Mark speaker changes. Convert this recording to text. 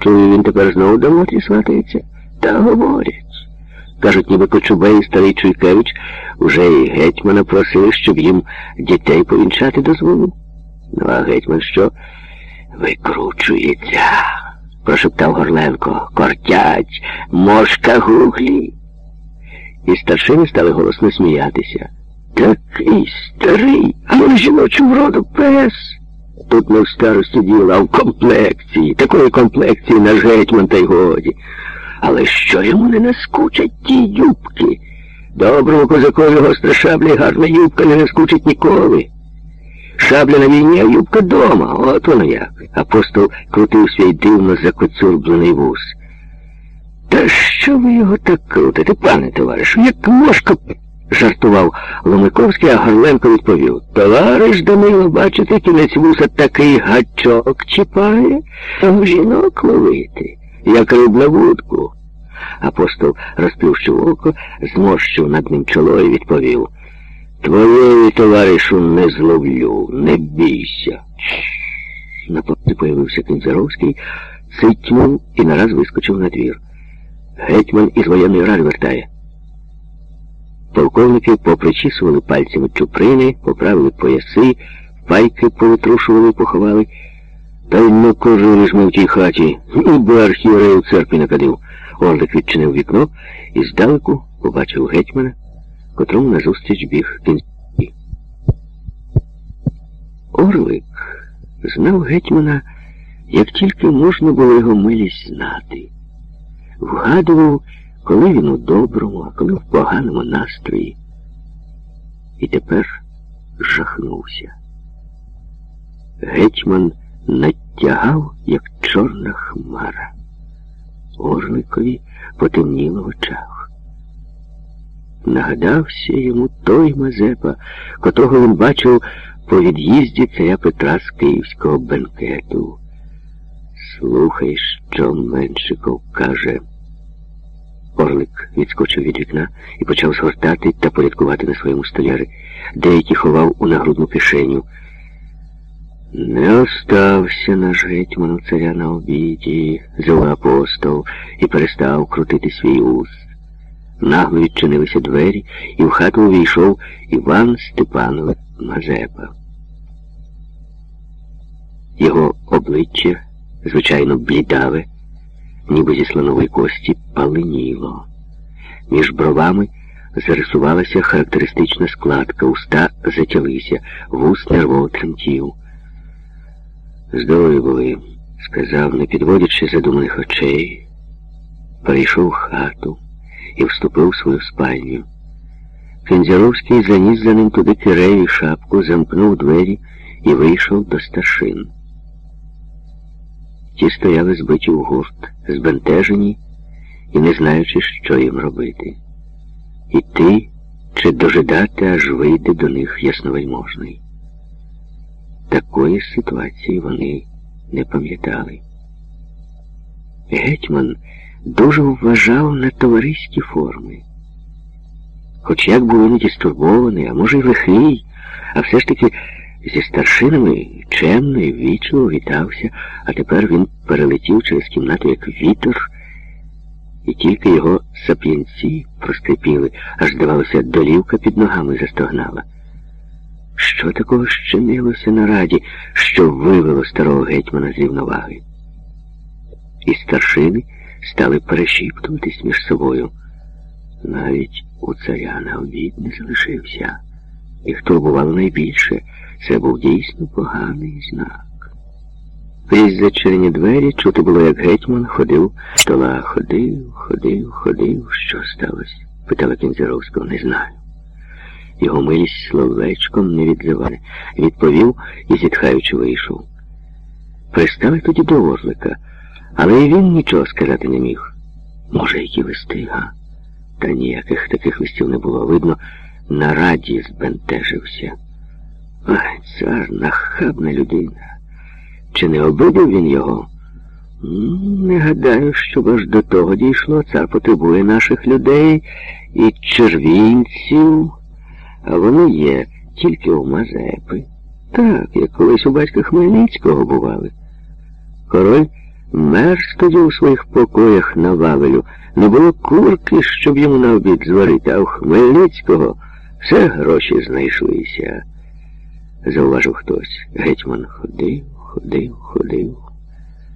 Speaker 1: Чую, він тепер знову до Мотрі сватається. Та говорять. Кажуть, ніби Кочубей і старий Чуйкевич уже і гетьмана просили, щоб їм дітей повінчати дозволив. Ну, а гетьман що? Викручується, прошептав Горленко. Кортять, мошка гуглі. І старшини стали голосно сміятися. Такий старий, а не жіночу роду пес. Тут не в старості діла, а в комплекції. Такої комплекції наш гетьман й годі. Але що йому не наскучать ті юбки? Доброму козакові гостра шабля гарна юбка не наскучить ніколи. Шабля на війні, а юбка дома. От воно як. Апостол крутив свій дивно закоцюрблений вус. Та що ви його так крутите, пане товаришу, як мошка б?» Жартував Ломиковський, а Горленко відповів. Товариш Данило, бачите, кінець вуса такий гачок чіпає, а жінок ловити, як риб на вудку. Апостол розплющив око, зморщив над ним чоло і відповів. Твоєї, товаришу, не зловлю, не бійся. На порті появився Кінзаровський, цитнув і нараз вискочив на двір. Гетьман із воєнної ради вертає. Полковники попричісували пальцями чуприни, поправили пояси, пайки повитрушували і поховали. Та й на кожурі ж ми в тій хаті, ніби архієрей у церкві накадив. Орлик відчинив вікно і здалеку побачив гетьмана, котрому назустріч біг кінський. Орлик знав гетьмана, як тільки можна було його милість знати. Вгадував, коли він у доброму, а коли в поганому настрої. І тепер жахнувся. Гетьман надтягав, як чорна хмара. Орликові потемніло в очах. Нагадався йому той Мазепа, котрого він бачив по від'їзді царя Петра з київського бенкету. Слухай, що Меншиков каже. Орлик відскочив від вікна і почав згортати та порядкувати на своєму столяри. Деякі ховав у нагрудну кишеню. Не остався наш гетьман у царя на обіді, зав апостол і перестав крутити свій ус. Нагло відчинилися двері, і в хату увійшов Іван Степанович Мазепа. Його обличчя, звичайно, блідаве, ніби зі слонової кості, паленіло. Між бровами зарисувалася характеристична складка, уста затялися, вуст нервово тремтів. Здорові були, сказав, не підводячи задуманих очей, перейшов в хату і вступив в свою спальню. Кензяровський заніс за ним туди кирею шапку, замкнув двері і вийшов до старшин. Ті стояли збиті у гурт, збентежені і не знаючи, що їм робити. Іти чи дожидати, аж вийде до них ясновельможний. Такої ситуації вони не пам'ятали. Гетьман дуже вважав на товариські форми. Хоч як був іноді стурбований, а може й лихий, а все ж таки зі старшинами чемно і ввічливо вітався, а тепер він перелетів через кімнату, як вітер, і тільки його сап'янці проскрипіли, аж, здавалося, долівка під ногами застогнала. Що такого щинилося на раді, що вивело старого гетьмана з рівноваги? І старшини стали перешіптуватись між собою. Навіть у царя на обід не залишився. Їх турбувало найбільше. Це був дійсно поганий знак. Крізь зачинені двері чути було, як гетьман ходив, стола ходив, ходив, ходив. Що сталося? питала Кінзяровського, не знаю. Його милість словечком не відзивали. Відповів і, зітхаючи, вийшов. Пристали тоді до Орлика, але і він нічого сказати не міг. Може, які листи, га? Та ніяких таких листів не було. Видно, на раді збентежився. Ай, цар нахабна людина. Чи не обидив він його? Не гадаю, щоб аж до того дійшло. Цар потребує наших людей і червінців, а вони є тільки у Мазепи. Так, як колись у батька Хмельницького бували. Король Мерз тоді у своїх покоях на Вавелю. Не було курки, щоб йому на обід зварити, а у Хмельницького все гроші знайшлися. Зауважив хтось. Гетьман ходив, ходив, ходив.